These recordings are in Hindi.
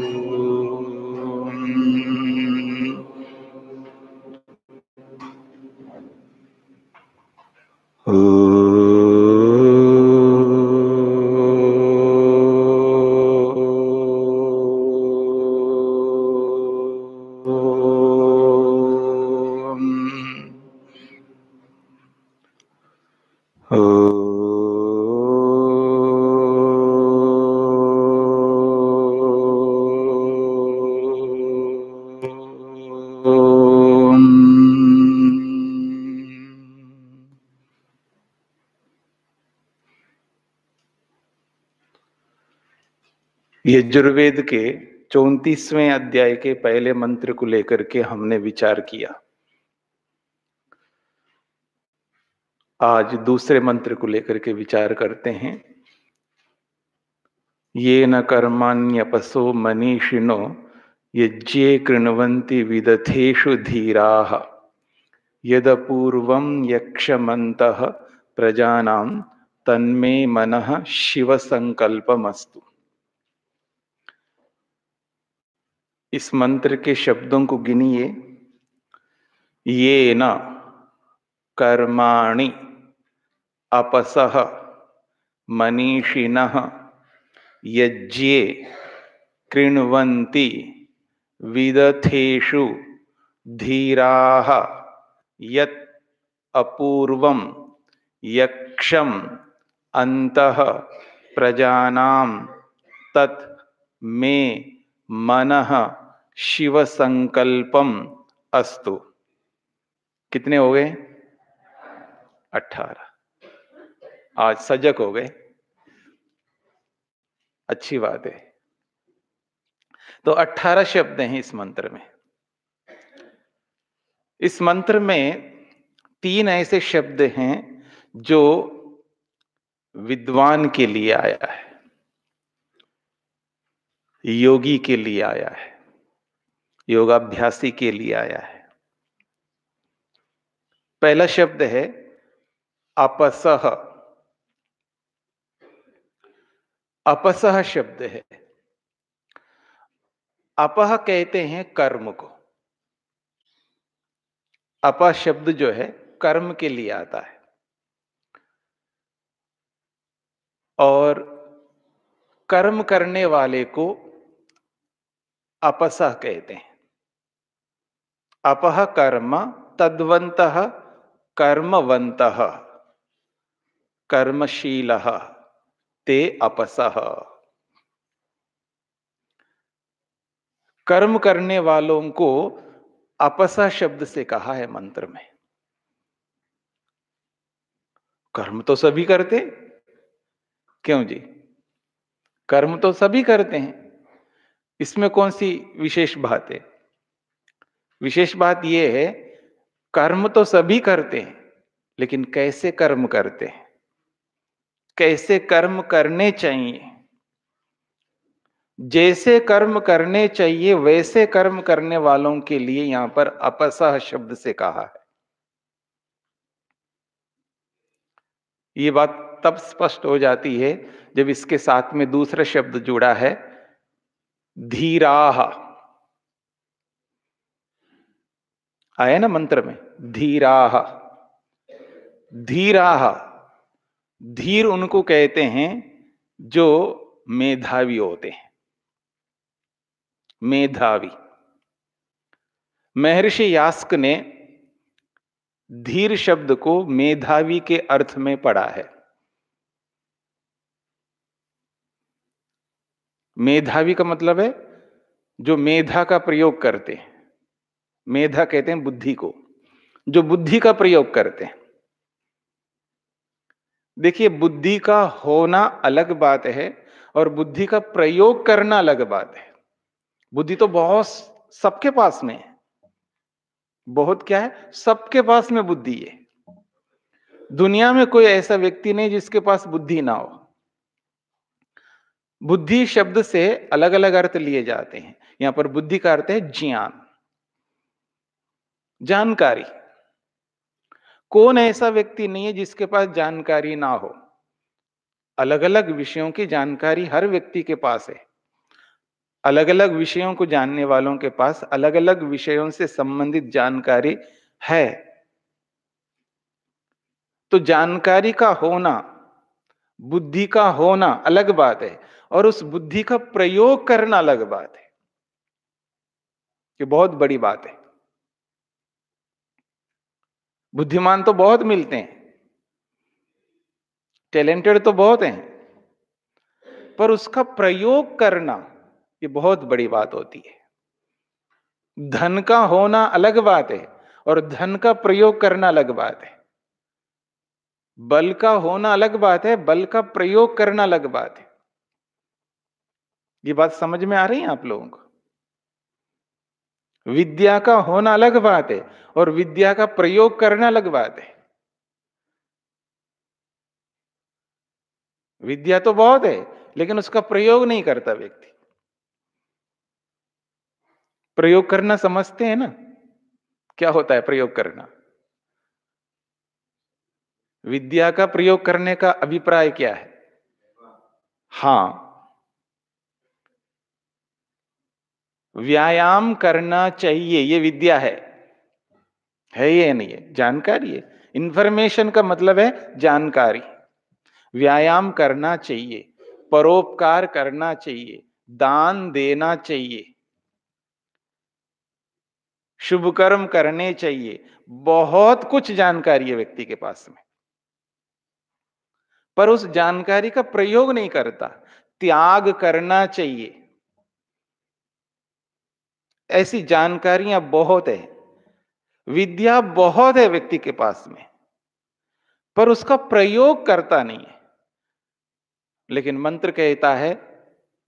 Mm-hmm. यजुर्वेद के चौतीसवें अध्याय के पहले मंत्र को लेकर के हमने विचार किया। आज दूसरे मंत्र को लेकर के विचार करते हैं। ये न कर्माण्यपसो मनीषिणो यज्ञे कृणवंती विदथेषु धीरा। यदपूर्व यक्षमत प्रजानां, तन्मे मन शिव इस मंत्र के शब्दों को गिनिए। ये न कर्माणि अपसह मनीषिण यज्ञे कृण्वन्ति विदथेषु धीरा यत् अपूर्वं यक्षम अंतः प्रजानां तत् मे मनः शिव संकल्पम अस्तु। कितने हो गए? अठारह। आज सजग हो गए। अच्छी बात है। तो अठारह शब्द हैं इस मंत्र में। इस मंत्र में तीन ऐसे शब्द हैं जो विद्वान के लिए आया है। योगी के लिए आया है, योगाभ्यासी के लिए आया है। पहला शब्द है अपसह अपसह शब्द है। अपह कहते हैं कर्म को। अपह शब्द जो है कर्म के लिए आता है। और कर्म करने वाले को अपसह कहते हैं। अपह कर्म तद्वंत कर्मवंत कर्मशील, ते अपसह कर्म करने वालों को अपसह शब्द से कहा है मंत्र में। कर्म तो सभी करते क्यों जी? कर्म तो सभी करते हैं। इसमें कौन सी विशेष बात है? विशेष बात यह है, कर्म तो सभी करते हैं, लेकिन कैसे कर्म करते हैं? कैसे कर्म करने चाहिए? जैसे कर्म करने चाहिए, वैसे कर्म करने वालों के लिए यहाँ पर अपसह शब्द से कहा है। ये बात तब स्पष्ट हो जाती है जब इसके साथ में दूसरा शब्द जुड़ा है धीराह आया ना मंत्र में धीराह धीराह धीर उनको कहते हैं जो मेधावी होते हैं। मेधावी। महर्षि यास्क ने धीर शब्द को मेधावी के अर्थ में पढ़ा है। मेधावी का मतलब है जो मेधा का प्रयोग करते हैं। मेधा कहते हैं बुद्धि को, जो बुद्धि का प्रयोग करते हैं। देखिए, बुद्धि का होना अलग बात है और बुद्धि का प्रयोग करना अलग बात है। बुद्धि तो बहुत सबके पास में है। बहुत क्या है? सबके पास में बुद्धि है। दुनिया में कोई ऐसा व्यक्ति नहीं जिसके पास बुद्धि ना हो। बुद्धि शब्द से अलग अलग अर्थ लिए जाते हैं। यहाँ पर बुद्धि का अर्थ है ज्ञान। जानकारी। कौन ऐसा व्यक्ति नहीं है जिसके पास जानकारी ना हो? अलग अलग विषयों की जानकारी हर व्यक्ति के पास है। अलग अलग विषयों को जानने वालों के पास अलग अलग विषयों से संबंधित जानकारी है। तो जानकारी का होना, बुद्धि का होना अलग बात है। और उस बुद्धि का प्रयोग करना अलग बात है। ये बहुत बड़ी बात है। बुद्धिमान तो बहुत मिलते हैं। टैलेंटेड तो बहुत हैं। पर उसका प्रयोग करना ये बहुत बड़ी बात होती है। धन का होना अलग बात है और धन का प्रयोग करना अलग बात है। बल का होना अलग बात है, बल का प्रयोग करना अलग बात है। ये बात समझ में आ रही है आप लोगों को? विद्या का होना अलग बात है और विद्या का प्रयोग करना अलग बात है। विद्या तो बहुत है, लेकिन उसका प्रयोग नहीं करता व्यक्ति। प्रयोग करना समझते हैं ना? क्या होता है प्रयोग करना? विद्या का प्रयोग करने का अभिप्राय क्या है? हाँ। व्यायाम करना चाहिए, ये विद्या है। है ये नहीं है? जानकारी है। इंफॉर्मेशन का मतलब है जानकारी। व्यायाम करना चाहिए, परोपकार करना चाहिए, दान देना चाहिए। शुभ कर्म करने चाहिए। बहुत कुछ जानकारी है व्यक्ति के पास में। पर उस जानकारी का प्रयोग नहीं करता। त्याग करना चाहिए। ऐसी जानकारियाँ बहुत है। विद्या बहुत है व्यक्ति के पास में, पर उसका प्रयोग करता नहीं है। लेकिन मंत्र कहता है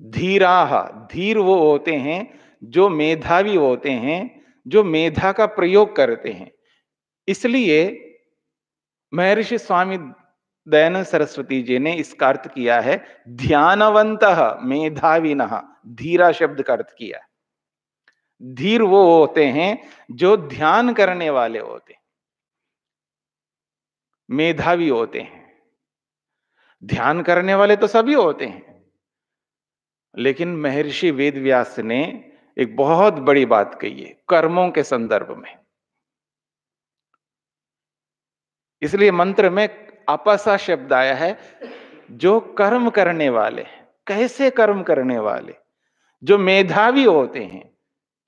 धीराह धीर वो होते हैं जो मेधावी होते हैं, जो मेधा का प्रयोग करते हैं। इसलिए महर्षि स्वामी दयानंद सरस्वती जी ने इसका अर्थ किया है, ध्यानवंत मेधाविन, धीरा शब्द का अर्थ किया। धीर वो होते हैं जो ध्यान करने वाले होते मेधावी होते हैं। ध्यान करने वाले तो सभी होते हैं। लेकिन महर्षि वेदव्यास ने एक बहुत बड़ी बात कही है, कर्मों के संदर्भ में। इसलिए मंत्र में अपसा शब्द आया है, जो कर्म करने वाले कैसे कर्म करने वाले? जो मेधावी होते हैं।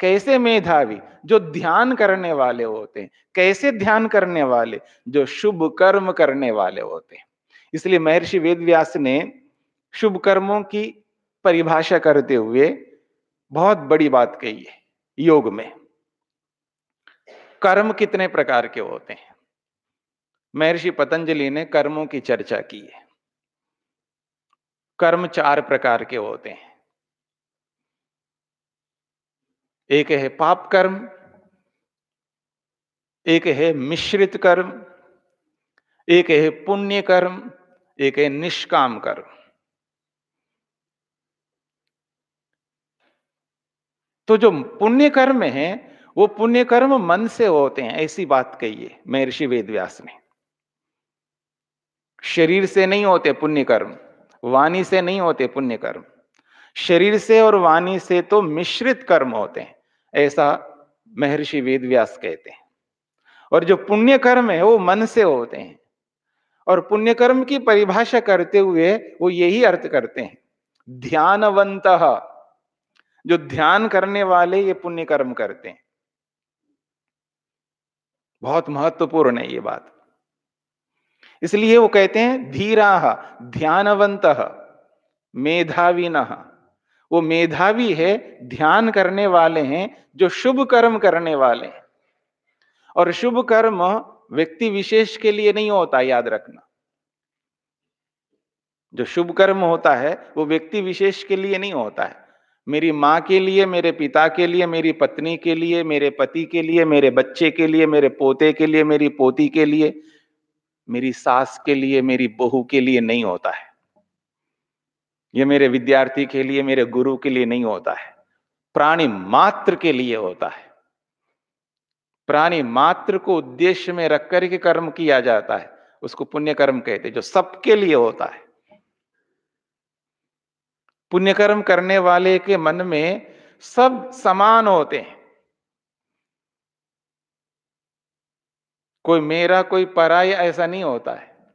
कैसे मेधावी? जो ध्यान करने वाले होते हैं। कैसे ध्यान करने वाले? जो शुभ कर्म करने वाले होते हैं। इसलिए महर्षि वेदव्यास ने शुभ कर्मों की परिभाषा करते हुए बहुत बड़ी बात कही है, योग में। कर्म कितने प्रकार के होते हैं? महर्षि पतंजलि ने कर्मों की चर्चा की है। कर्म चार प्रकार के होते हैं। एक है पाप कर्म, एक है मिश्रित कर्म, एक है पुण्य कर्म, एक है निष्काम कर्म। तो जो पुण्य कर्म है, वो पुण्य कर्म मन से होते हैं, ऐसी बात कही है महर्षि वेदव्यास ने। शरीर से नहीं होते पुण्य कर्म, वाणी से नहीं होते पुण्य कर्म। शरीर से और वाणी से तो मिश्रित कर्म होते हैं, ऐसा महर्षि वेदव्यास कहते हैं। और जो पुण्य कर्म है, वो मन से होते हैं। और पुण्य कर्म की परिभाषा करते हुए वो यही अर्थ करते हैं, ध्यानवंत। जो ध्यान करने वाले ये पुण्य कर्म करते हैं। बहुत महत्वपूर्ण है ये बात। इसलिए वो कहते हैं, धीरा, ध्यानवंत, मेधाविन। वो मेधावी है, ध्यान करने वाले हैं, जो शुभ कर्म करने वाले हैं। और शुभ कर्म व्यक्ति विशेष के लिए नहीं होता, याद रखना। जो शुभ कर्म होता है, वो व्यक्ति विशेष के लिए नहीं होता है। मेरी माँ के लिए, मेरे पिता के लिए, मेरी पत्नी के लिए, मेरे पति के लिए, मेरे बच्चे के लिए, मेरे पोते के लिए, मेरी पोती के लिए, मेरी सास के लिए, मेरी बहू के लिए नहीं होता है। ये मेरे विद्यार्थी के लिए, मेरे गुरु के लिए नहीं होता है। प्राणी मात्र के लिए होता है। प्राणी मात्र को उद्देश्य में रख कर के कर्म किया जाता है। उसको पुण्य कर्म कहते जो सबके लिए होता है। पुण्यकर्म करने वाले के मन में सब समान होते हैं। कोई मेरा, कोई पराय, ऐसा नहीं होता है।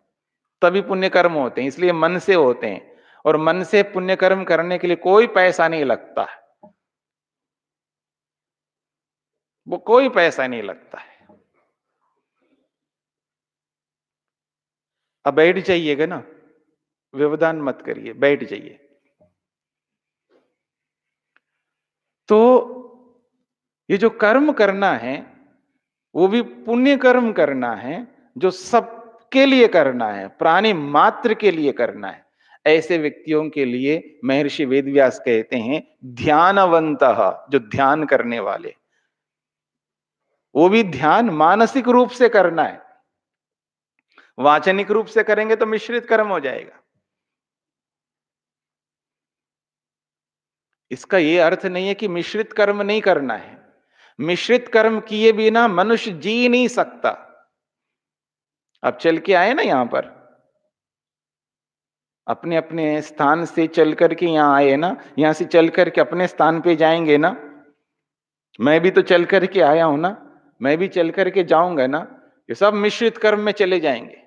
तभी पुण्य कर्म होते हैं, इसलिए मन से होते हैं। और मन से पुण्य कर्म करने के लिए कोई पैसा नहीं लगता। वो कोई पैसा नहीं लगता है। अब बैठ जाइएगा ना, व्यवधान मत करिए, बैठ जाइए। तो ये जो कर्म करना है, वो भी पुण्य कर्म करना है, जो सबके लिए करना है, प्राणी मात्र के लिए करना है। ऐसे व्यक्तियों के लिए महर्षि वेदव्यास कहते हैं, ध्यानवंत, जो ध्यान करने वाले। वो भी ध्यान मानसिक रूप से करना है। वाचनिक रूप से करेंगे तो मिश्रित कर्म हो जाएगा। इसका यह अर्थ नहीं है कि मिश्रित कर्म नहीं करना है। मिश्रित कर्म किए बिना मनुष्य जी नहीं सकता। अब चल के आए ना यहाँ पर। अपने अपने स्थान से चल करके यहाँ आए ना, यहाँ से चल करके अपने स्थान पे जाएँगे ना। मैं भी तो चल करके आया हूँ ना, मैं भी चल करके जाऊँगा ना, ये सब मिश्रित कर्म में चले जाएँगे।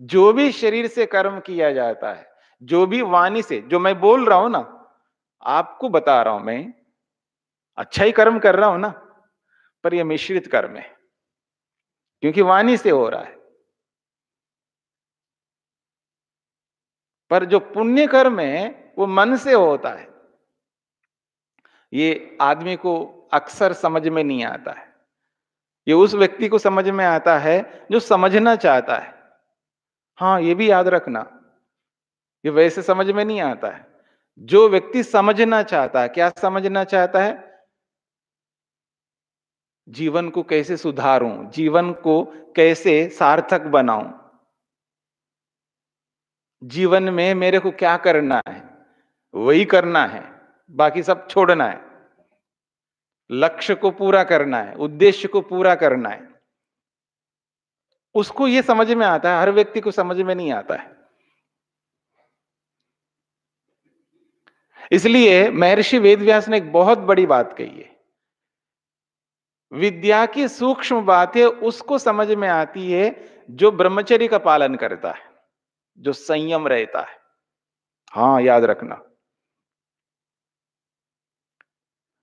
जो भी शरीर से कर्म किया जाता है, जो भी वाणी से, जो मैं बोल रहा हूँ ना, आपको बता रहा हूँ मैं अच्छा ही कर्म कर रहा हूँ ना, पर यह मिश्रित कर्म है, क्योंकि वाणी से हो रहा है। पर जो पुण्य कर्म है, वो मन से होता है। ये आदमी को अक्सर समझ में नहीं आता है। ये उस व्यक्ति को समझ में आता है, जो समझना चाहता है। हाँ ये भी याद रखना, ये वैसे समझ में नहीं आता है। जो व्यक्ति समझना चाहता है, क्या समझना चाहता है? जीवन को कैसे सुधारूं? जीवन को कैसे सार्थक बनाऊँ? जीवन में मेरे को क्या करना है? वही करना है। बाकी सब छोड़ना है। लक्ष्य को पूरा करना है। उद्देश्य को पूरा करना है। उसको यह समझ में आता है, हर व्यक्ति को समझ में नहीं आता है। इसलिए महर्षि वेदव्यास ने एक बहुत बड़ी बात कही है। विद्या की सूक्ष्म बातें उसको समझ में आती है जो ब्रह्मचर्य का पालन करता है। जो संयम रहता है। हाँ याद रखना।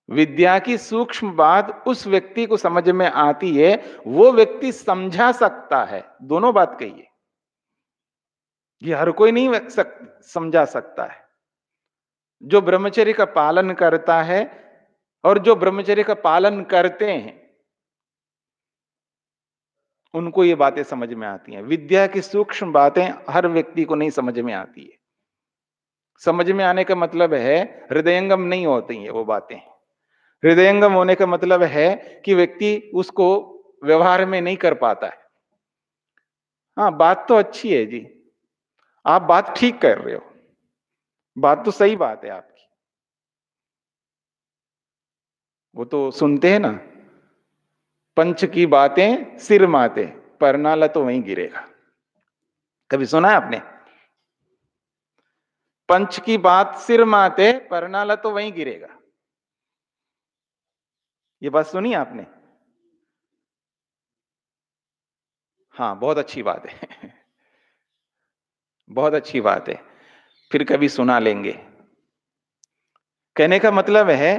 विद्या की सूक्ष्म बात उस व्यक्ति को समझ में आती है वो व्यक्ति समझा सकता है। दोनों बात कहिए ये हर कोई नहीं सक, समझा सकता है। जो ब्रह्मचर्य का पालन करता है और जो ब्रह्मचर्य का पालन करते हैं उनको ये बातें समझ में आती हैं। विद्या की सूक्ष्म बातें हर व्यक्ति को नहीं समझ में आती है। समझ में आने का मतलब है, हृदयंगम नहीं होती है वो बातें। हृदयंगम होने का मतलब है कि व्यक्ति उसको व्यवहार में नहीं कर पाता है। हाँ बात तो अच्छी है जी। आप बात ठीक कर रहे हो। बात तो सही बात है आपकी। वो तो सुनते हैं ना। पंच की बातें सिर माते, परनाला तो वहीं गिरेगा। कभी सुना है आपने? पंच की बात सिर माते, परनाला तो वहीं गिरेगा। ये बात सुनी आपने? हाँ बहुत अच्छी बात है। बहुत अच्छी बात है। फिर कभी सुना लेंगे। कहने का मतलब है,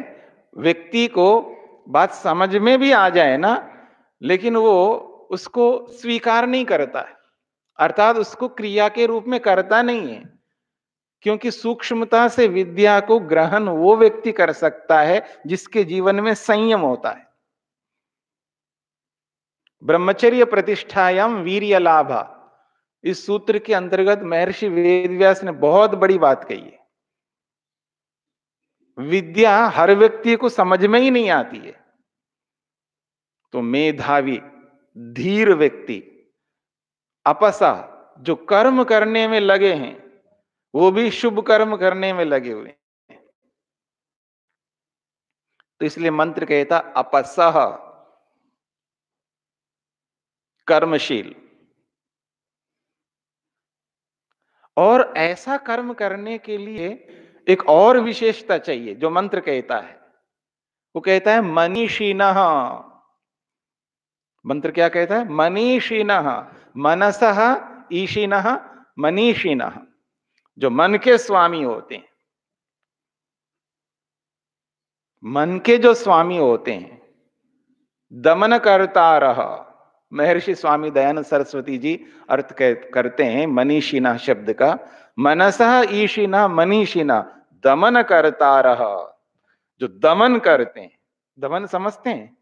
व्यक्ति को बात समझ में भी आ जाए ना, लेकिन वो उसको स्वीकार नहीं करता है। अर्थात उसको क्रिया के रूप में करता नहीं है, क्योंकि सूक्ष्मता से विद्या को ग्रहण वो व्यक्ति कर सकता है जिसके जीवन में संयम होता है। ब्रह्मचर्य प्रतिष्ठायाम वीर लाभ इस सूत्र के अंतर्गत महर्षि वेदव्यास ने बहुत बड़ी बात कही है। विद्या हर व्यक्ति को समझ में ही नहीं आती है। तो मेधावी, धीर व्यक्ति, अपसा, जो कर्म करने में लगे हैं, वो भी शुभ कर्म करने में लगे हुए हैं। तो इसलिए मंत्र कहता अपसह कर्मशील। और ऐसा कर्म करने के लिए एक और विशेषता चाहिए, जो मंत्र कहता है। वो कहता है, मनीषीन। मंत्र क्या कहता है? मनीषीन। मनस, ईशीन मनीषी जो मन के स्वामी होते हैं। मन के जो स्वामी होते हैं दमन करता रहा महर्षि स्वामी दयानंद सरस्वती जी अर्थ करते हैं मनीषिना शब्द का। मनसा ईशिना मनीषिना, दमन करता रहा जो दमन करते हैं, दमन समझते हैं?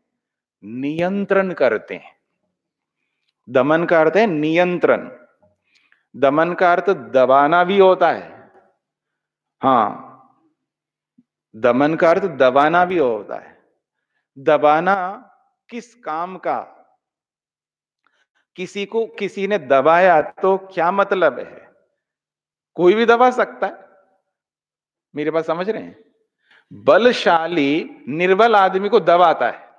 नियंत्रण करते हैं। दमन का अर्थ है नियंत्रण। दमन का अर्थ दबाना भी होता है। हाँ दमन का अर्थ दबाना भी होता है। दबाना किस काम का? किसी को किसी ने दबाया तो क्या मतलब है? कोई भी दबा सकता है। मेरे पास समझ रहे हैं? बलशाली, निर्बल आदमी को दबाता है।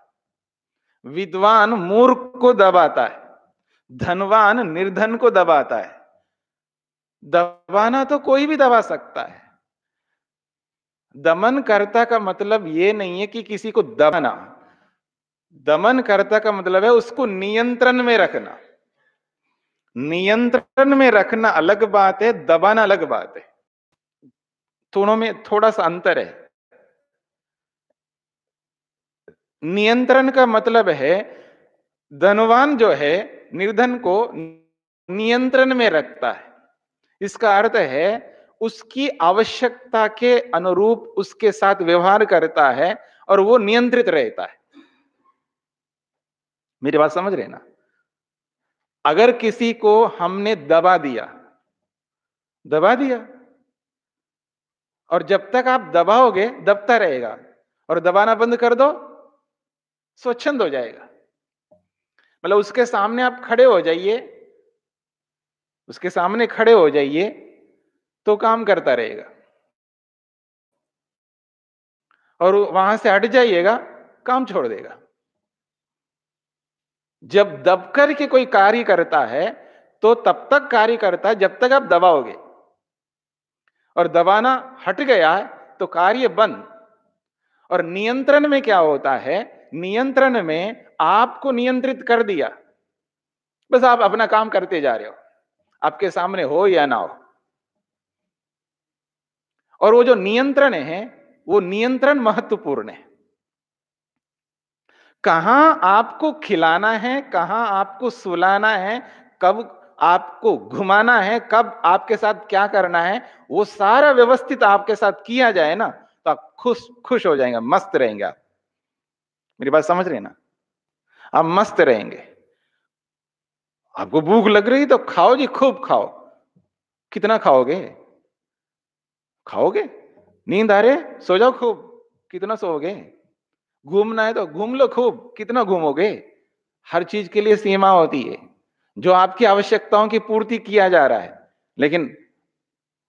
विद्वान मूर्ख को दबाता है। धनवान निर्धन को दबाता है। दबाना तो कोई भी दबा सकता है। दमन कर्ता का मतलब यह नहीं है कि किसी को दबाना। दमन कर्ता का मतलब है उसको नियंत्रण में रखना। नियंत्रण में रखना अलग बात है, दबाना अलग बात है। दोनों में थोड़ा सा अंतर है। नियंत्रण का मतलब है, धनवान जो है, निर्धन को नियंत्रण में रखता है। इसका अर्थ है, उसकी आवश्यकता के अनुरूप उसके साथ व्यवहार करता है और वो नियंत्रित रहता है। मेरी बात समझ रहे ना? अगर किसी को हमने दबा दिया दबा दिया। और जब तक आप दबाओगे, दबता रहेगा। और दबाना बंद कर दो, स्वच्छंद हो जाएगा। मतलब उसके सामने आप खड़े हो जाइए, उसके सामने खड़े हो जाइए तो काम करता रहेगा। और वहाँ से हट जाइएगा, काम छोड़ देगा। जब दबकर के कोई कार्य करता है तो तब तक कार्य करता है, जब तक आप दबाओगे। और दबाना हट गया तो कार्य बंद। और नियंत्रण में क्या होता है? नियंत्रण में आपको नियंत्रित कर दिया। बस आप अपना काम करते जा रहे हो। आपके सामने हो या ना हो। और वो जो नियंत्रण है, वो नियंत्रण महत्वपूर्ण है। कहाँ आपको खिलाना है, कहाँ आपको सुलाना है, कब आपको घुमाना है, कब आपके साथ क्या करना है, वो सारा व्यवस्थित आपके साथ किया जाए ना तो आप खुश खुश हो जाएँगे, मस्त रहेंगे आप। मेरी बात समझ रहे हैं ना? आप मस्त रहेंगे। आपको भूख लग रही तो खाओ जी, खूब खाओ। कितना खाओगे? खाओगे? नींद आ रहे सो जाओ खूब। कितना सोओगे? घूमना है तो घूम लो खूब। कितना घूमोगे? हर चीज़ के लिए सीमा होती है। जो आपकी आवश्यकताओं की पूर्ति किया जा रहा है, लेकिन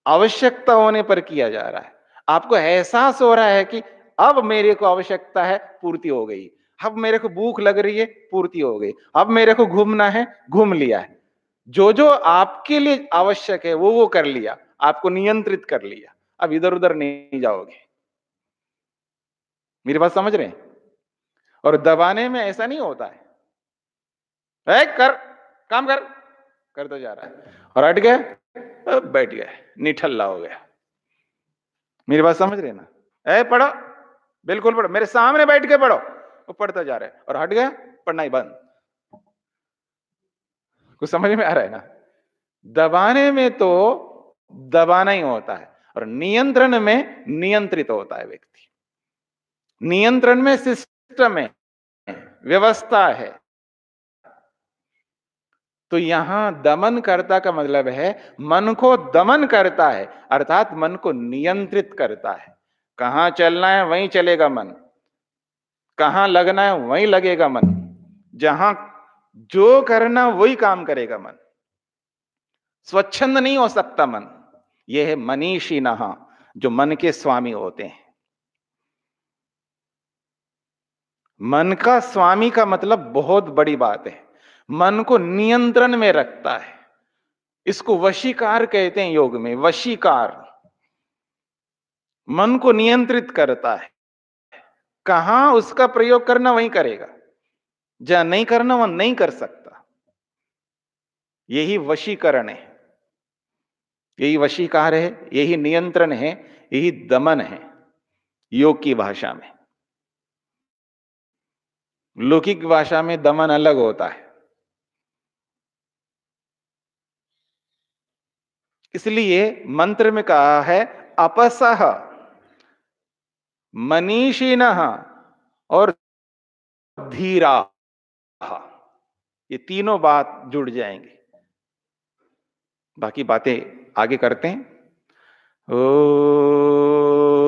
आवश्यकता होने पर किया जा रहा है। आपको एहसास हो रहा है कि अब मेरे को आवश्यकता है, पूर्ति हो गई। अब मेरे को भूख लग रही है, पूर्ति हो गई। अब मेरे को घूमना है, घूम लिया है। जो जो आपके लिए आवश्यक है, वो वो कर लिया। आपको नियंत्रित कर लिया। अब इधर उधर नहीं जाओगे। मेरी बात समझ रहे हैं? और दबाने में ऐसा नहीं होता है। ए, कर काम कर कर तो जा रहा है। और हट गया बैठ गया निठल्ला हो गया। मेरी बात समझ रहे ना? ए पढ़ो बिल्कुल पढ़ो मेरे सामने बैठ के पढ़ो वो पढ़ता जा रहा है। और हट गया पढ़ना ही बंद। कुछ समझ में आ रहा है ना? दबाने में तो दबाना ही होता है और नियंत्रण में नियंत्रित होता है व्यक्ति। नियंत्रण में सिस्टम है, व्यवस्था है। तो यहाँ दमन करता का मतलब है, मन को दमन करता है, अर्थात मन को नियंत्रित करता है। कहाँ चलना है, वहीं चलेगा मन। कहाँ लगना है, वहीं लगेगा मन। जहाँ जो करना वही काम करेगा मन। स्वच्छंद नहीं हो सकता मन। यह है मनीषी नहा, जो मन के स्वामी होते हैं। मन का स्वामी का मतलब बहुत बड़ी बात है। मन को नियंत्रण में रखता है। इसको वशीकार कहते हैं योग में, वशीकार। मन को नियंत्रित करता है। कहाँ उसका प्रयोग करना वही करेगा। जहाँ नहीं करना वह नहीं कर सकता। यही वशीकरण है। यही वशीकार है, यही नियंत्रण है, यही दमन है। योग की भाषा में। लौकिक भाषा में दमन अलग होता है। इसलिए मंत्र में कहा है अपसह मनीषिण और धीरा। ये तीनों बात जुड़ जाएँगे। बाकी बातें आगे करते हैं। ओ